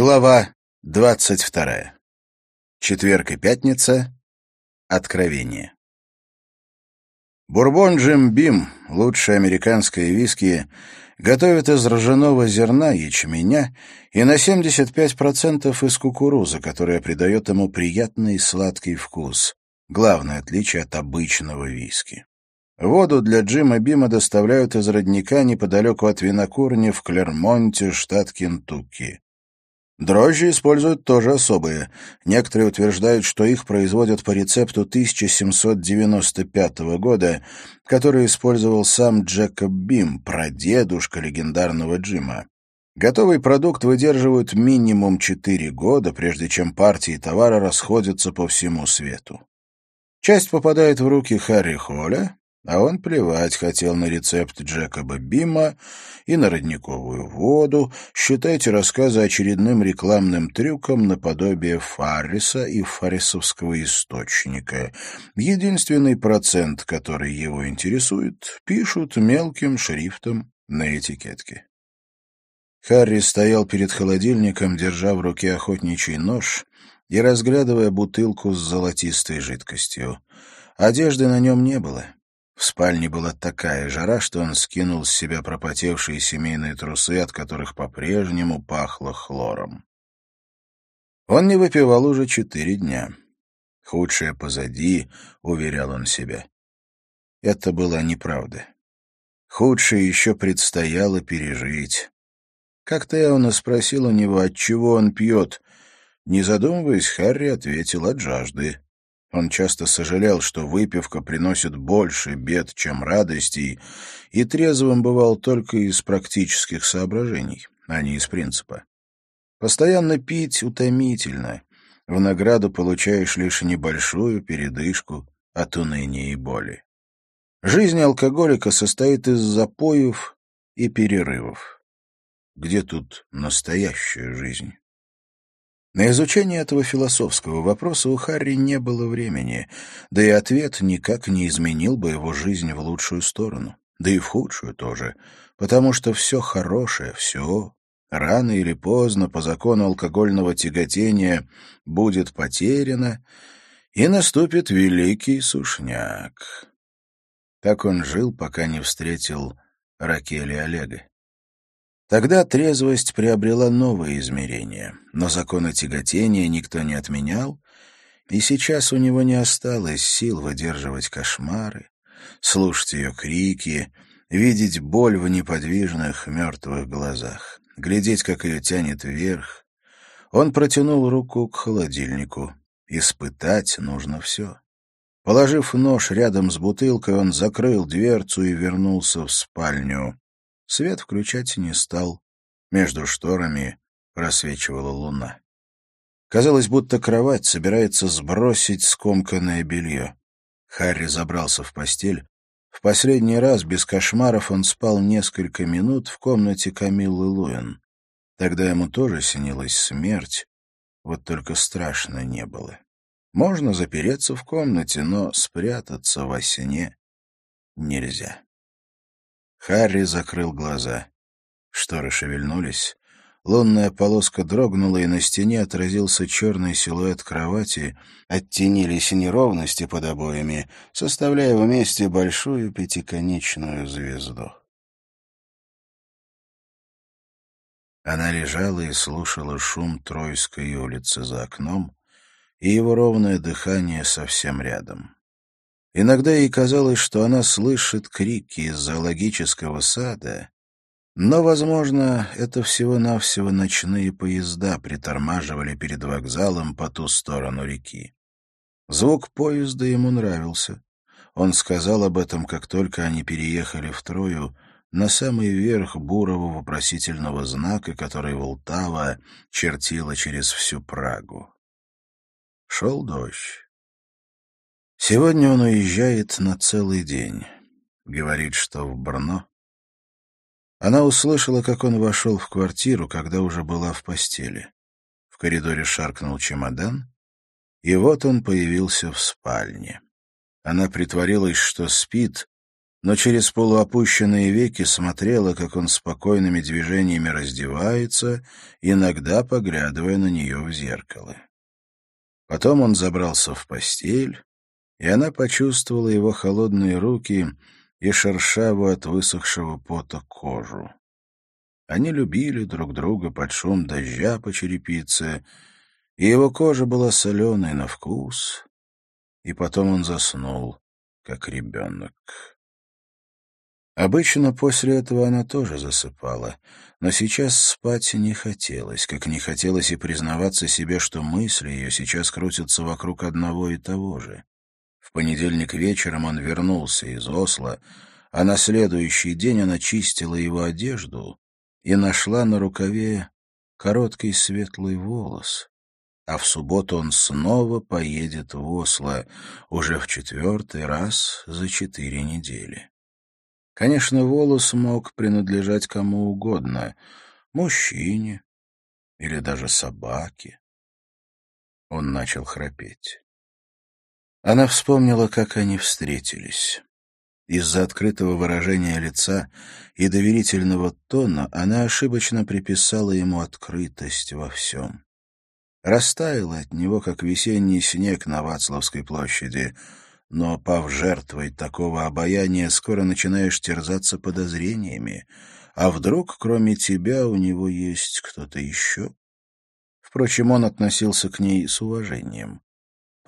Глава двадцать вторая. Четверг и пятница. Откровение. Бурбон Джим Бим, лучшее американское виски, готовят из ржаного зерна, ячменя и на 75% из кукурузы, которая придает ему приятный сладкий вкус. Главное отличие от обычного виски. Воду для Джима Бима доставляют из родника неподалеку от винокурни в Клермонте, штат Кентукки. Дрожжи используют тоже особые. Некоторые утверждают, что их производят по рецепту 1795 года, который использовал сам Джекоб Бим, прадедушка легендарного Джима. Готовый продукт выдерживают минимум 4 года, прежде чем партии товара расходятся по всему свету. Часть попадает в руки Харри Холля, а он плевать хотел на рецепт Джекоба Бима и на родниковую воду, считайте рассказы очередным рекламным трюком наподобие Фарриса и фаррисовского источника. Единственный процент, который его интересует, пишут мелким шрифтом на этикетке. Харри стоял перед холодильником, держа в руке охотничий нож и разглядывая бутылку с золотистой жидкостью. Одежды на нем не было. В спальне была такая жара, что он скинул с себя пропотевшие семейные трусы, от которых по-прежнему пахло хлором. Он не выпивал уже четыре дня. Худшее позади, — уверял он себя. Это была неправда. Худшее еще предстояло пережить. Как-то я он спросил у него, от чего он пьет. Не задумываясь, Харри ответил от жажды. Он часто сожалел, что выпивка приносит больше бед, чем радостей, и трезвым бывал только из практических соображений, а не из принципа. Постоянно пить утомительно. В награду получаешь лишь небольшую передышку от уныния и боли. Жизнь алкоголика состоит из запоев и перерывов. Где тут настоящая жизнь? На изучение этого философского вопроса у Харри не было времени, да и ответ никак не изменил бы его жизнь в лучшую сторону, да и в худшую тоже, потому что все хорошее, все, рано или поздно, по закону алкогольного тяготения, будет потеряно, и наступит великий сушняк. Так он жил, пока не встретил Ракели Олега. Тогда трезвость приобрела новые измерения, но закона тяготения никто не отменял, и сейчас у него не осталось сил выдерживать кошмары, слушать ее крики, видеть боль в неподвижных мертвых глазах, глядеть, как ее тянет вверх. Он протянул руку к холодильнику. Испытать нужно все. Положив нож рядом с бутылкой, он закрыл дверцу и вернулся в спальню. Свет включать не стал. Между шторами просвечивала луна. Казалось, будто кровать собирается сбросить скомканное белье. Харри забрался в постель. В последний раз без кошмаров он спал несколько минут в комнате Камиллы Луэн. Тогда ему тоже снилась смерть, вот только страшно не было. Можно запереться в комнате, но спрятаться во сне нельзя. Харри закрыл глаза. Шторы шевельнулись. Лунная полоска дрогнула, и на стене отразился черный силуэт кровати, оттенились неровности под обоями, составляя вместе большую пятиконечную звезду. Она лежала и слушала шум Тройской улицы за окном и его ровное дыхание совсем рядом. Иногда ей казалось, что она слышит крики из зоологического сада, но, возможно, это всего-навсего ночные поезда притормаживали перед вокзалом по ту сторону реки. Звук поезда ему нравился. Он сказал об этом, как только они переехали в Трою, на самый верх бурого вопросительного знака, который Волтава чертила через всю Прагу. Шел дождь. Сегодня он уезжает на целый день. Говорит, что в Брно. Она услышала, как он вошел в квартиру, когда уже была в постели. В коридоре шаркнул чемодан, и вот он появился в спальне. Она притворилась, что спит, но через полуопущенные веки смотрела, как он спокойными движениями раздевается, иногда поглядывая на нее в зеркало. Потом он забрался в постель, и она почувствовала его холодные руки и шершавую от высохшего пота кожу. Они любили друг друга под шум дождя по черепице, и его кожа была соленой на вкус, и потом он заснул, как ребенок. Обычно после этого она тоже засыпала, но сейчас спать не хотелось, как не хотелось и признаваться себе, что мысли ее сейчас крутятся вокруг одного и того же. В понедельник вечером он вернулся из Осло, а на следующий день она чистила его одежду и нашла на рукаве короткий светлый волос. А в субботу он снова поедет в Осло, уже в четвертый раз за четыре недели. Конечно, волос мог принадлежать кому угодно — мужчине или даже собаке. Он начал храпеть. Она вспомнила, как они встретились. Из-за открытого выражения лица и доверительного тона она ошибочно приписала ему открытость во всем. Растаяла от него, как весенний снег на Вацлавской площади — но, пав жертвой такого обаяния, скоро начинаешь терзаться подозрениями. А вдруг, кроме тебя, у него есть кто-то еще? Впрочем, он относился к ней с уважением.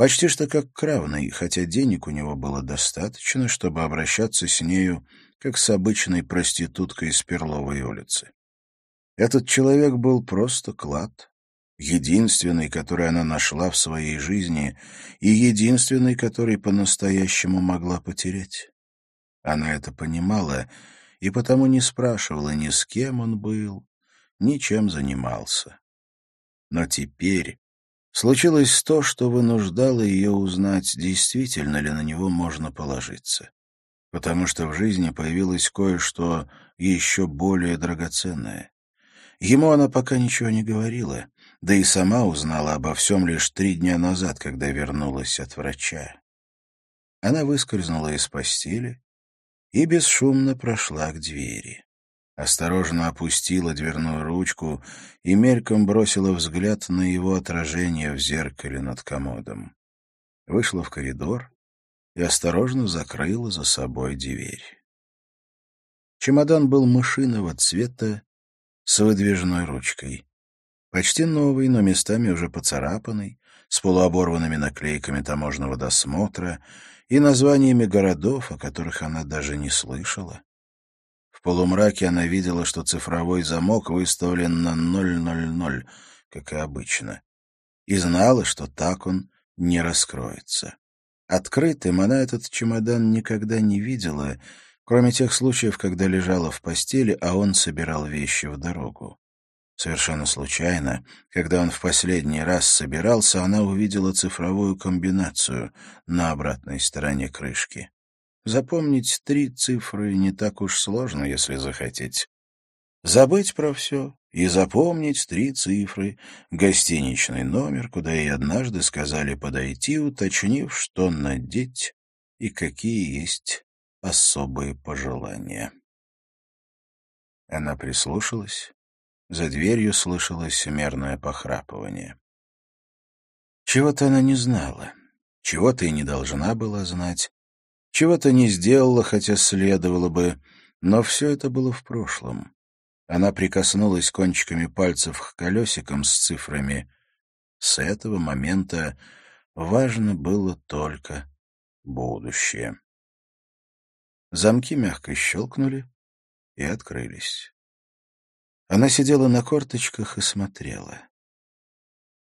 Почти что как к равной, хотя денег у него было достаточно, чтобы обращаться с нею, как с обычной проституткой из Перловой улицы. Этот человек был просто клад, единственный, который она нашла в своей жизни, и единственный, который по-настоящему могла потерять. Она это понимала и потому не спрашивала ни с кем он был, ни чем занимался. Но теперь случилось то, что вынуждало ее узнать, действительно ли на него можно положиться. Потому что в жизни появилось кое-что еще более драгоценное. Ему она пока ничего не говорила, да и сама узнала обо всем лишь три дня назад, когда вернулась от врача. Она выскользнула из постели и бесшумно прошла к двери. Осторожно опустила дверную ручку и мельком бросила взгляд на его отражение в зеркале над комодом. Вышла в коридор и осторожно закрыла за собой дверь. Чемодан был мышиного цвета с выдвижной ручкой. Почти новый, но местами уже поцарапанный, с полуоборванными наклейками таможенного досмотра и названиями городов, о которых она даже не слышала. В полумраке она видела, что цифровой замок выставлен на 000, как и обычно, и знала, что так он не раскроется. Открытым она этот чемодан никогда не видела, кроме тех случаев, когда лежала в постели, а он собирал вещи в дорогу. Совершенно случайно, когда он в последний раз собирался, она увидела цифровую комбинацию на обратной стороне крышки. Запомнить три цифры не так уж сложно, если захотеть. Забыть про все и запомнить три цифры, гостиничный номер, куда ей однажды сказали подойти, уточнив, что надеть и какие есть особые пожелания. Она прислушалась за дверью слышалось мерное похрапывание. Чего-то она не знала, чего-то и не должна была знать, чего-то не сделала, хотя следовало бы, но все это было в прошлом. Она прикоснулась кончиками пальцев к колесикам с цифрами. С этого момента важно было только будущее. Замки мягко щелкнули и открылись. Она сидела на корточках и смотрела.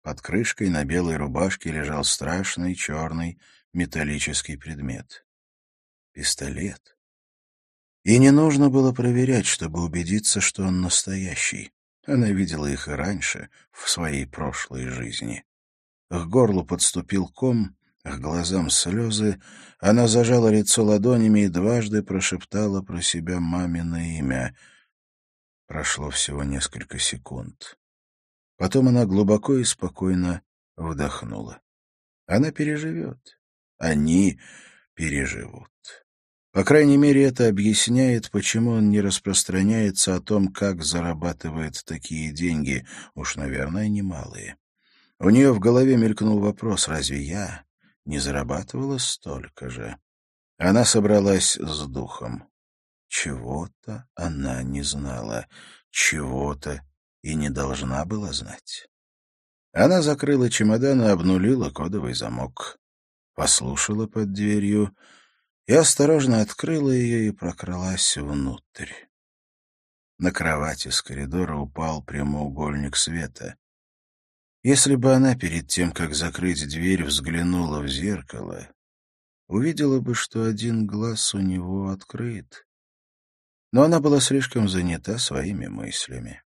Под крышкой на белой рубашке лежал страшный черный металлический предмет. Пистолет. И не нужно было проверять, чтобы убедиться, что он настоящий. Она видела их и раньше, в своей прошлой жизни. К горлу подступил ком, к глазам слезы. Она зажала лицо ладонями и дважды прошептала про себя мамино имя — Прошло всего несколько секунд. Потом она глубоко и спокойно вдохнула. Она переживет. Они переживут. По крайней мере, это объясняет, почему он не распространяется о том, как зарабатывает такие деньги, уж, наверное, немалые. У нее в голове мелькнул вопрос, разве я не зарабатывала столько же? Она собралась с духом. Чего-то она не знала, чего-то и не должна была знать. Она закрыла чемодан и обнулила кодовый замок, послушала под дверью и осторожно открыла ее и прокралась внутрь. На кровати с коридора упал прямоугольник света. Если бы она перед тем, как закрыть дверь, взглянула в зеркало, увидела бы, что один глаз у него открыт. Но она была слишком занята своими мыслями.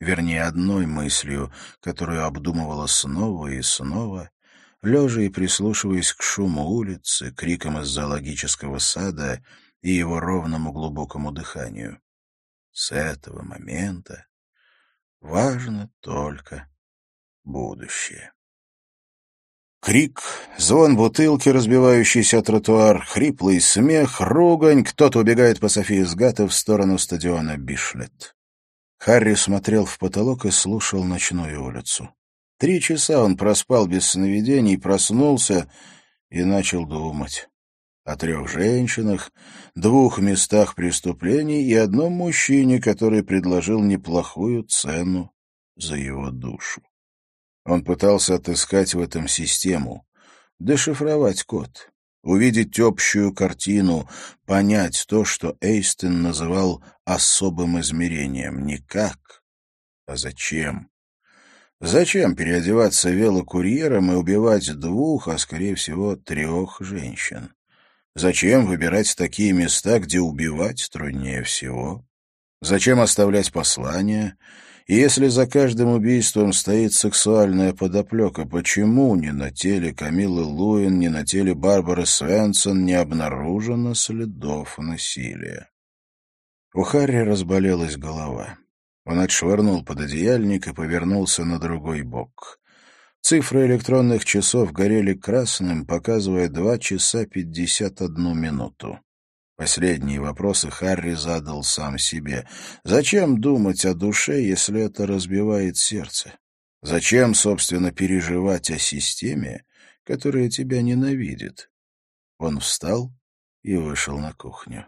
Вернее, одной мыслью, которую обдумывала снова и снова, лежа и прислушиваясь к шуму улицы, крикам из зоологического сада и его ровному глубокому дыханию. С этого момента важно только будущее. Крик, звон бутылки, разбивающийся тротуар, хриплый смех, ругань, кто-то убегает по Софии Сгата в сторону стадиона Бишлет. Харри смотрел в потолок и слушал ночную улицу. Три часа он проспал без сновидений, проснулся и начал думать о трех женщинах, двух местах преступлений и одном мужчине, который предложил неплохую цену за его душу. Он пытался отыскать в этом систему, дешифровать код, увидеть общую картину, понять то, что Эйстен называл особым измерением. Не как, а зачем. Зачем переодеваться велокурьером и убивать двух, а, скорее всего, трех женщин? Зачем выбирать такие места, где убивать труднее всего? Зачем оставлять послания? И если за каждым убийством стоит сексуальная подоплека, почему ни на теле Камилы Луин, ни на теле Барбары Свенсон не обнаружено следов насилия? У Харри разболелась голова. Он отшвырнул пододеяльник и повернулся на другой бок. Цифры электронных часов горели красным, показывая два часа пятьдесят одну минуту. Последние вопросы Харри задал сам себе. Зачем думать о душе, если это разбивает сердце? Зачем, собственно, переживать о системе, которая тебя ненавидит? Он встал и вышел на кухню.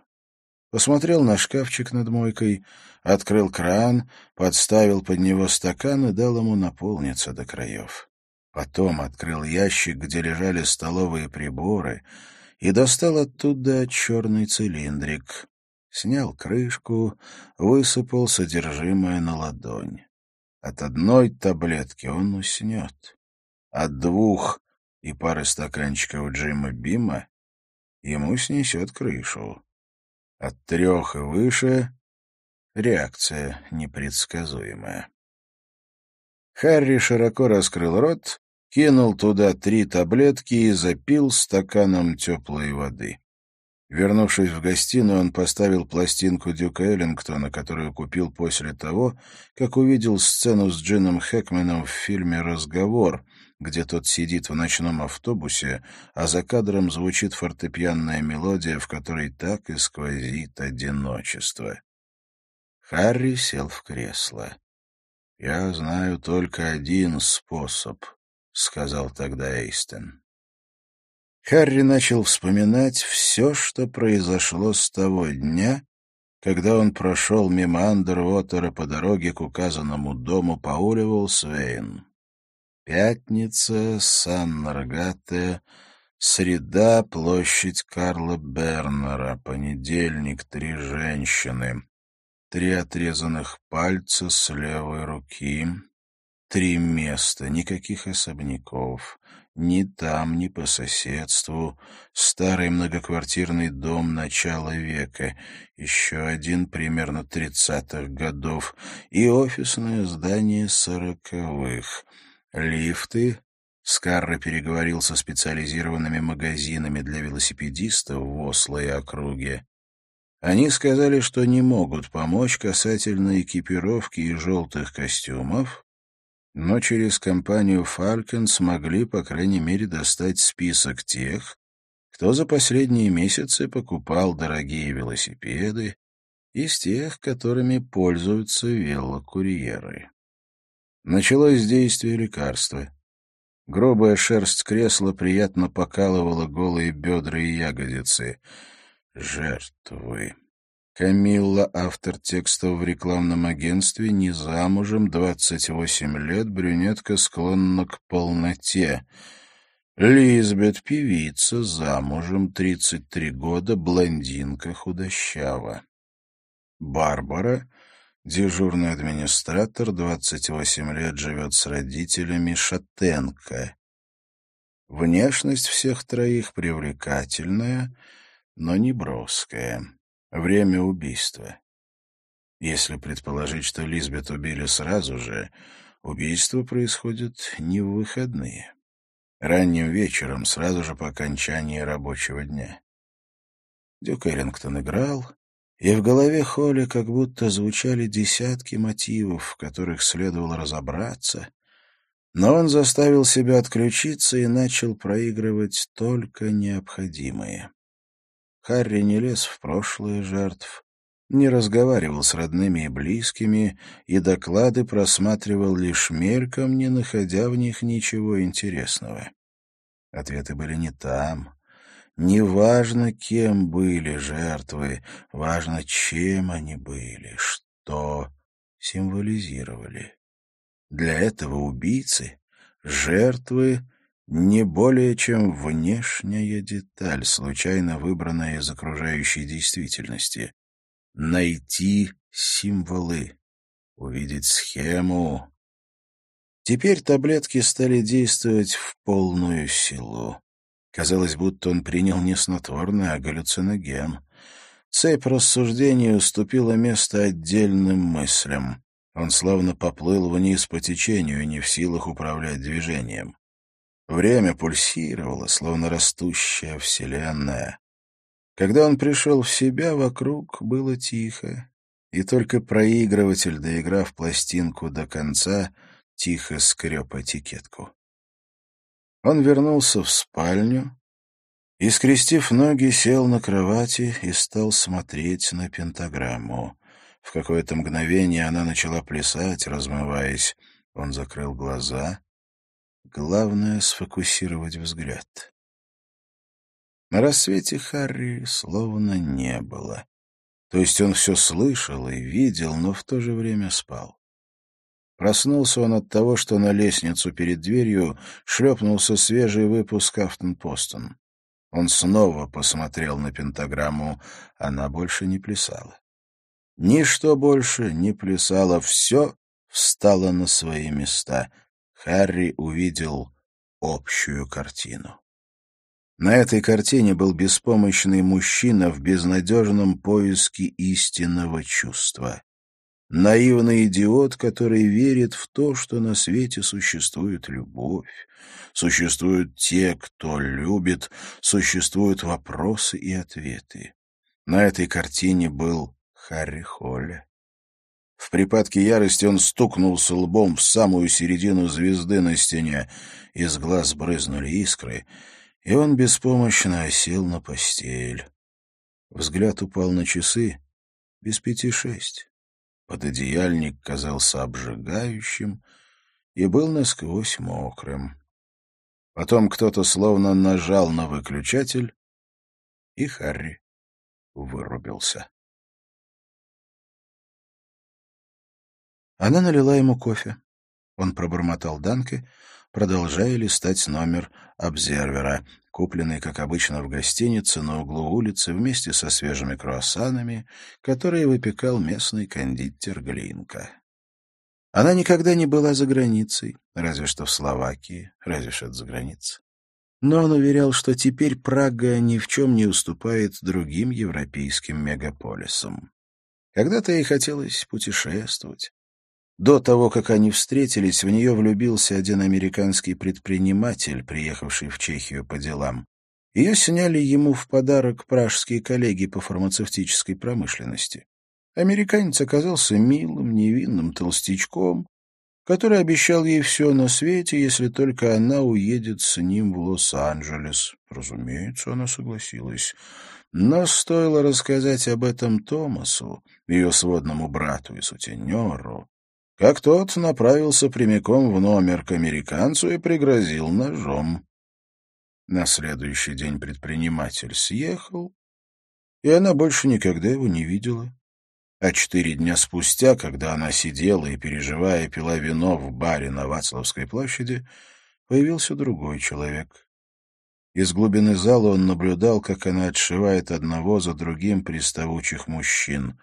Посмотрел на шкафчик над мойкой, открыл кран, подставил под него стакан и дал ему наполниться до краев. Потом открыл ящик, где лежали столовые приборы — и достал оттуда черный цилиндрик. Снял крышку, высыпал содержимое на ладонь. От одной таблетки он уснет. От двух и пары стаканчиков Джима Бима ему снесет крышу. От трех и выше реакция непредсказуемая. Харри широко раскрыл рот кинул туда три таблетки и запил стаканом теплой воды. Вернувшись в гостиную, он поставил пластинку Дюка Эллингтона, которую купил после того, как увидел сцену с Джином Хэкменом в фильме «Разговор», где тот сидит в ночном автобусе, а за кадром звучит фортепианная мелодия, в которой так и сквозит одиночество. Харри сел в кресло. «Я знаю только один способ — сказал тогда Эйстен. Харри начал вспоминать все, что произошло с того дня, когда он прошел мимо Андервотера по дороге к указанному дому по Уливол-Свейн. Пятница, Сан-Наргате, среда, площадь Карла Бернера, понедельник, три женщины, три отрезанных пальца с левой руки, Три места, никаких особняков. Ни там, ни по соседству. Старый многоквартирный дом начала века. Еще один примерно тридцатых годов. И офисное здание сороковых. Лифты. Скарра переговорил со специализированными магазинами для велосипедистов в Осло и округе. Они сказали, что не могут помочь касательно экипировки и желтых костюмов, но через компанию «Фалькон» смогли, по крайней мере, достать список тех, кто за последние месяцы покупал дорогие велосипеды из тех, которыми пользуются велокурьеры. Началось действие лекарства. Грубая шерсть кресла приятно покалывала голые бедра и ягодицы. Жертвы. Камилла, автор текстов в рекламном агентстве, не замужем, 28 лет, брюнетка склонна к полноте. Лизбет, певица, замужем, 33 года, блондинка, худощава. Барбара, дежурный администратор, 28 лет, живет с родителями, шатенка. Внешность всех троих привлекательная, но не броская. Время убийства. Если предположить, что Лизбет убили сразу же, убийство происходит не в выходные ранним вечером, сразу же по окончании рабочего дня. Дюк Эллингтон играл, и в голове Холли как будто звучали десятки мотивов, в которых следовало разобраться, но он заставил себя отключиться и начал проигрывать только необходимое. Харри не лез в прошлое жертв, не разговаривал с родными и близкими, и доклады просматривал лишь мельком, не находя в них ничего интересного. Ответы были не там. Неважно, кем были жертвы, важно, чем они были, что символизировали. Для этого убийцы жертвы не более чем внешняя деталь, случайно выбранная из окружающей действительности найти символы, увидеть схему. Теперь таблетки стали действовать в полную силу. Казалось, будто он принял не снотворное, а галлюциноген. Цепь рассуждений уступила место отдельным мыслям. Он словно поплыл вниз по течению, не в силах управлять движением. Время пульсировало, словно растущая вселенная. Когда он пришел в себя, вокруг было тихо, и только проигрыватель, доиграв пластинку до конца, тихо скреб этикетку. Он вернулся в спальню и, скрестив ноги, сел на кровати и стал смотреть на пентаграмму. В какое-то мгновение она начала плясать, размываясь. Он закрыл глаза. Главное — сфокусировать взгляд. На рассвете Харри словно не было. То есть он все слышал и видел, но в то же время спал. Проснулся он от того, что на лестницу перед дверью шлепнулся свежий выпуск «Афтон-Постон». Он снова посмотрел на пентаграмму. Она больше не плясала. Ничто больше не плясало. Все встало на свои места. Харри увидел общую картину. На этой картине был беспомощный мужчина в безнадежном поиске истинного чувства. Наивный идиот, который верит в то, что на свете существует любовь, существуют те, кто любит, существуют вопросы и ответы. На этой картине был Харри Холли. В припадке ярости он стукнулся лбом в самую середину звезды на стене. Из глаз брызнули искры — и он беспомощно осел на постель. Взгляд упал на часы без пяти шесть. Пододеяльник казался обжигающим и был насквозь мокрым. Потом кто-то словно нажал на выключатель, и Харри вырубился. Она налила ему кофе. Он пробормотал Данке, продолжая листать номер «Обзервера», купленный, как обычно, в гостинице на углу улицы вместе со свежими круассанами, которые выпекал местный кондитер Глинка. Она никогда не была за границей, разве что в Словакии, разве что за границей. Но он уверял, что теперь Прага ни в чем не уступает другим европейским мегаполисам. Когда-то ей хотелось путешествовать, до того, как они встретились, в нее влюбился один американский предприниматель, приехавший в Чехию по делам. Ее сняли ему в подарок пражские коллеги по фармацевтической промышленности. Американец оказался милым, невинным толстячком, который обещал ей все на свете, если только она уедет с ним в Лос-Анджелес. Разумеется, она согласилась. Но стоило рассказать об этом Томасу, ее сводному брату и сутенеру, как тот направился прямиком в номер к американцу и пригрозил ножом. На следующий день предприниматель съехал, и она больше никогда его не видела. А четыре дня спустя, когда она сидела и, переживая, пила вино в баре на Вацлавской площади, появился другой человек. Из глубины зала он наблюдал, как она отшивает одного за другим приставучих мужчин.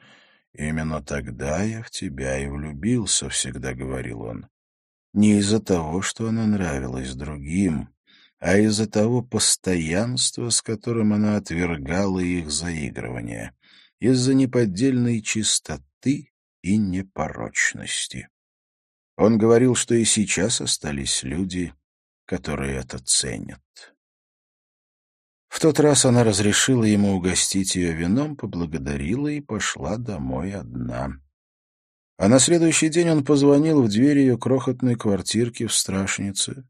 «Именно тогда я в тебя и влюбился», — всегда говорил он. Не из-за того, что она нравилась другим, а из-за того постоянства, с которым она отвергала их заигрывание из-за неподдельной чистоты и непорочности. Он говорил, что и сейчас остались люди, которые это ценят. В тот раз она разрешила ему угостить ее вином, поблагодарила и пошла домой одна. А на следующий день он позвонил в дверь ее крохотной квартирки в Страшнице.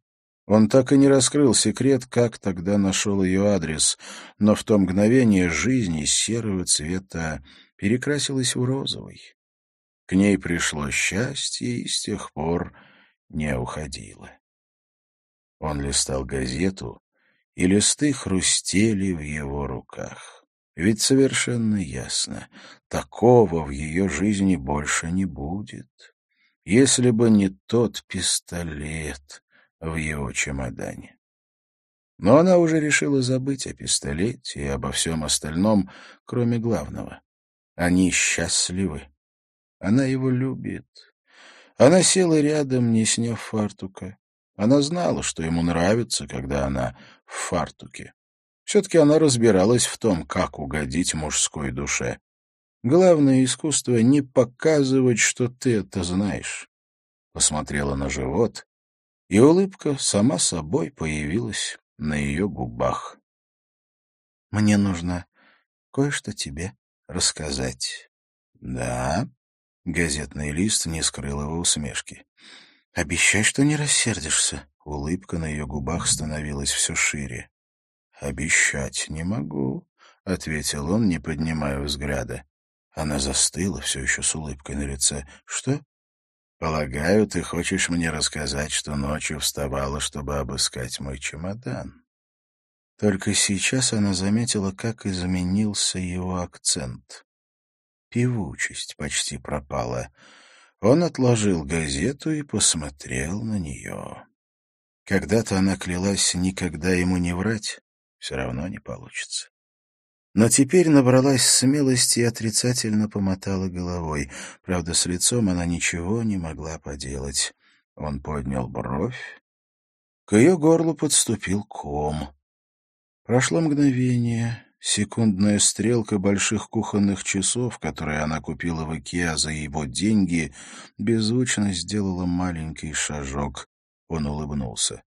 Он так и не раскрыл секрет, как тогда нашел ее адрес, но в то мгновение жизнь из серого цвета перекрасилась в розовый. К ней пришло счастье и с тех пор не уходило. Он листал газету, и листы хрустели в его руках. Ведь совершенно ясно, такого в ее жизни больше не будет. Если бы не тот пистолет, в его чемодане. Но она уже решила забыть о пистолете и обо всем остальном, кроме главного. Они счастливы. Она его любит. Она села рядом, не сняв фартука. Она знала, что ему нравится, когда она в фартуке. Все-таки она разбиралась в том, как угодить мужской душе. Главное искусство — не показывать, что ты это знаешь. Посмотрела на живот и улыбка сама собой появилась на ее губах. «Мне нужно кое-что тебе рассказать». «Да?» — газетный лист не скрыл его усмешки. «Обещай, что не рассердишься». Улыбка на ее губах становилась все шире. «Обещать не могу», — ответил он, не поднимая взгляда. Она застыла, все еще с улыбкой на лице. «Что?» Полагаю, ты хочешь мне рассказать, что ночью вставала, чтобы обыскать мой чемодан. Только сейчас она заметила, как изменился его акцент. Певучесть почти пропала. Он отложил газету и посмотрел на нее. Когда-то она клялась никогда ему не врать, все равно не получится. Но теперь набралась смелости и отрицательно помотала головой. Правда, с лицом она ничего не могла поделать. Он поднял бровь. К ее горлу подступил ком. Прошло мгновение. Секундная стрелка больших кухонных часов, которые она купила в Икеа за его деньги, беззвучно сделала маленький шажок. Он улыбнулся.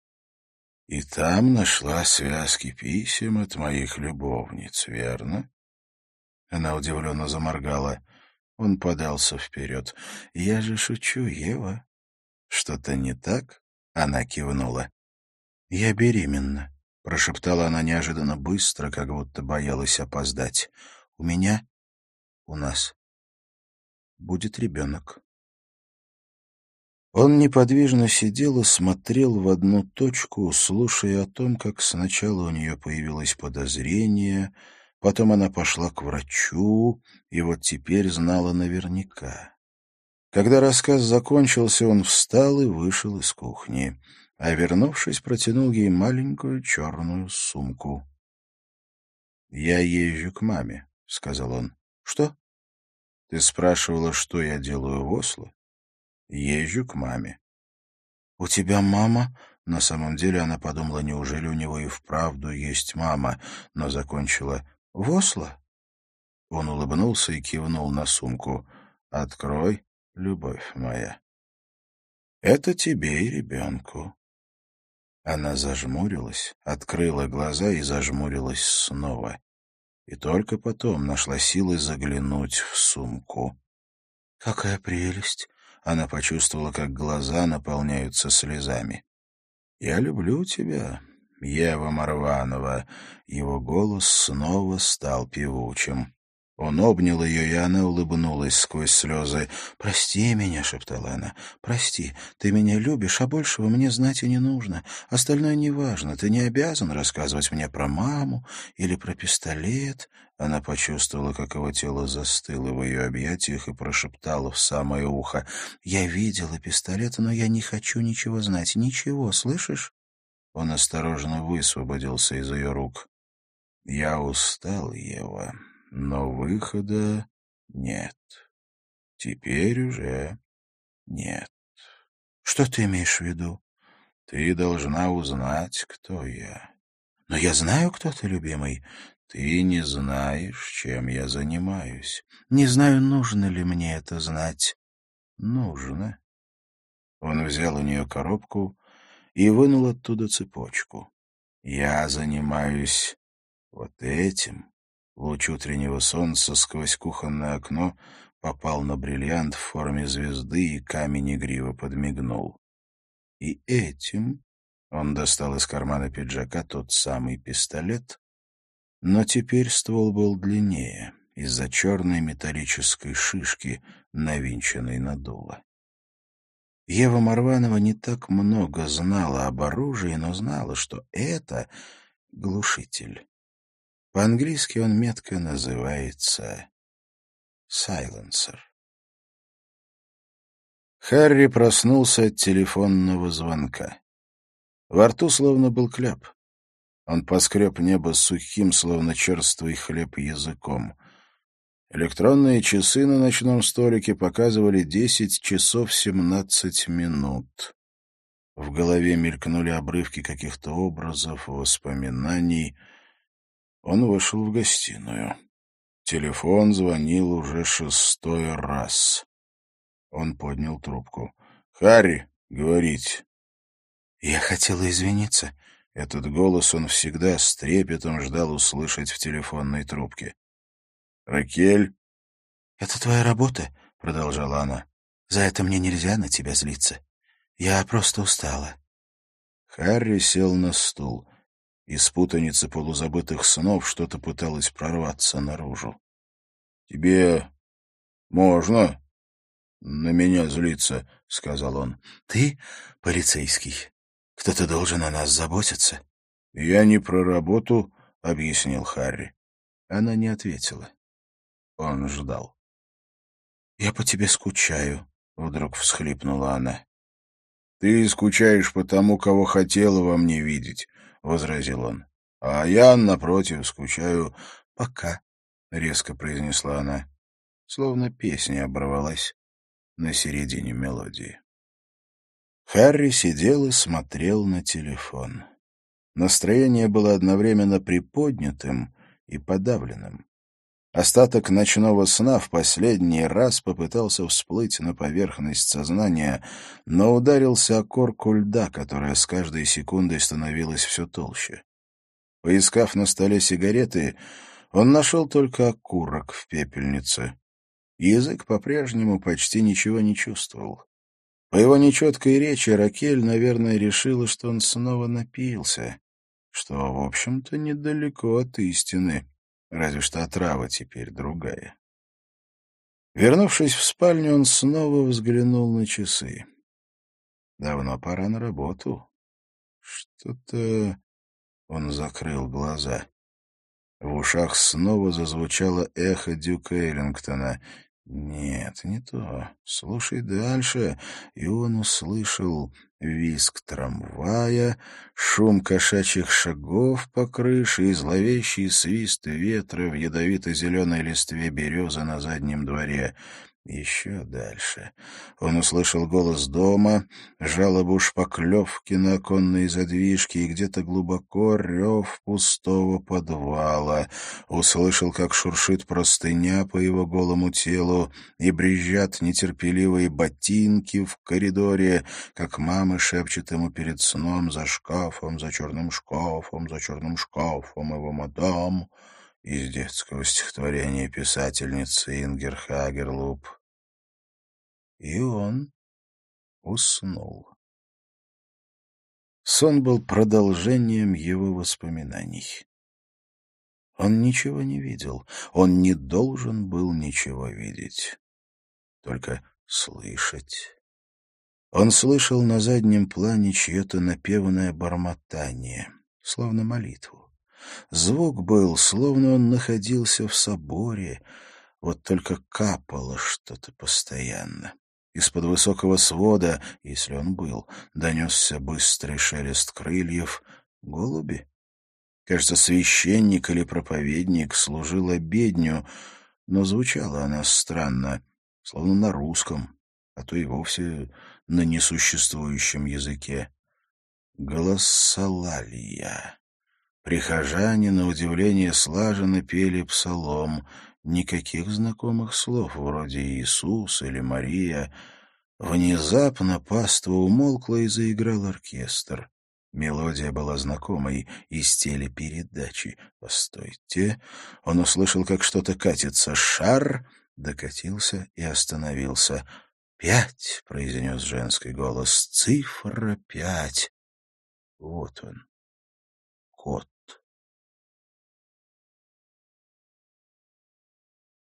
И там нашла связки писем от моих любовниц, верно? Она удивленно заморгала. Он подался вперед. «Я же шучу, Ева». «Что-то не так?» Она кивнула. «Я беременна», — прошептала она неожиданно быстро, как будто боялась опоздать. «У меня, у нас будет ребенок». Он неподвижно сидел и смотрел в одну точку, слушая о том, как сначала у нее появилось подозрение, потом она пошла к врачу, и вот теперь знала наверняка. Когда рассказ закончился, он встал и вышел из кухни, а, вернувшись, протянул ей маленькую черную сумку. «Я езжу к маме», — сказал он. «Что?» «Ты спрашивала, что я делаю в Осло?» Езжу к маме. «У тебя мама?» На самом деле она подумала, неужели у него и вправду есть мама, но закончила «В Осло?» Он улыбнулся и кивнул на сумку. «Открой, любовь моя. Это тебе и ребенку». Она зажмурилась, открыла глаза и зажмурилась снова. И только потом нашла силы заглянуть в сумку. «Какая прелесть!» Она почувствовала, как глаза наполняются слезами. «Я люблю тебя, Ева Марванова». Его голос снова стал певучим. Он обнял ее, и она улыбнулась сквозь слезы. «Прости меня», — шептала она, — «прости. Ты меня любишь, а большего мне знать и не нужно. Остальное не важно. Ты не обязан рассказывать мне про маму или про пистолет». Она почувствовала, как его тело застыло в ее объятиях и прошептала в самое ухо. «Я видела пистолет, но я не хочу ничего знать. Ничего, слышишь?» Он осторожно высвободился из ее рук. «Я устал, Ева» но выхода нет. Теперь уже нет. Что ты имеешь в виду? Ты должна узнать, кто я. Но я знаю, кто ты, любимый. Ты не знаешь, чем я занимаюсь. Не знаю, нужно ли мне это знать. Нужно. Он взял у нее коробку и вынул оттуда цепочку. Я занимаюсь вот этим. Луч утреннего солнца сквозь кухонное окно попал на бриллиант в форме звезды, и камень игриво подмигнул. И этим он достал из кармана пиджака тот самый пистолет, но теперь ствол был длиннее из-за черной металлической шишки, навинченной на дуло. Ева Марванова не так много знала об оружии, но знала, что это глушитель. По-английски он метко называется «сайленсер». Харри проснулся от телефонного звонка. Во рту словно был кляп. Он поскреб небо сухим, словно черствый хлеб, языком. Электронные часы на ночном столике показывали десять часов семнадцать минут. В голове мелькнули обрывки каких-то образов, воспоминаний — он вышел в гостиную. Телефон звонил уже шестой раз. Он поднял трубку. «Харри, говорить». «Я хотела извиниться». Этот голос он всегда с трепетом ждал услышать в телефонной трубке. «Ракель?» «Это твоя работа», — продолжала она. «За это мне нельзя на тебя злиться. Я просто устала». Харри сел на стул. Из путаницы полузабытых снов что-то пыталось прорваться наружу. — Тебе можно на меня злиться, — сказал он. — Ты полицейский. Кто-то должен о нас заботиться. — Я не про работу, — объяснил Харри. Она не ответила. Он ждал. — Я по тебе скучаю, — вдруг всхлипнула она. — Ты скучаешь по тому, кого хотела во мне видеть, — возразил он. — А я, напротив, скучаю. — Пока, — резко произнесла она, словно песня оборвалась на середине мелодии. Харри сидел и смотрел на телефон. Настроение было одновременно приподнятым и подавленным. Остаток ночного сна в последний раз попытался всплыть на поверхность сознания, но ударился о корку льда, которая с каждой секундой становилась все толще. Поискав на столе сигареты, он нашел только окурок в пепельнице. Язык по-прежнему почти ничего не чувствовал. По его нечеткой речи Ракель, наверное, решила, что он снова напился, что, в общем-то, недалеко от истины разве что отрава теперь другая. Вернувшись в спальню, он снова взглянул на часы. Давно пора на работу. Что-то... Он закрыл глаза. В ушах снова зазвучало эхо Дюка Эллингтона. Нет, не то. Слушай дальше. И он услышал визг трамвая, шум кошачьих шагов по крыше и зловещий свист ветра в ядовито-зеленой листве березы на заднем дворе — еще дальше. Он услышал голос дома, жалобу шпаклевки на оконные задвижки и где-то глубоко рев пустого подвала. Услышал, как шуршит простыня по его голому телу и брезжат нетерпеливые ботинки в коридоре, как мама шепчет ему перед сном за шкафом, за черным шкафом, за черным шкафом его мадам из детского стихотворения писательницы Ингер Хагерлуп. И он уснул. Сон был продолжением его воспоминаний. Он ничего не видел, он не должен был ничего видеть, только слышать. Он слышал на заднем плане чье-то напевное бормотание, словно молитву. Звук был, словно он находился в соборе, вот только капало что-то постоянно. Из-под высокого свода, если он был, донесся быстрый шелест крыльев. Голуби? Кажется, священник или проповедник служил обедню, но звучала она странно, словно на русском, а то и вовсе на несуществующем языке. Голосолалия. Прихожане, на удивление, слаженно пели псалом — Никаких знакомых слов, вроде Иисус или Мария. Внезапно паства умолкла и заиграл оркестр. Мелодия была знакомой из телепередачи. «Постойте!» Он услышал, как что-то катится. «Шар!» Докатился и остановился. «Пять!» — произнес женский голос. «Цифра пять!» Вот он, кот.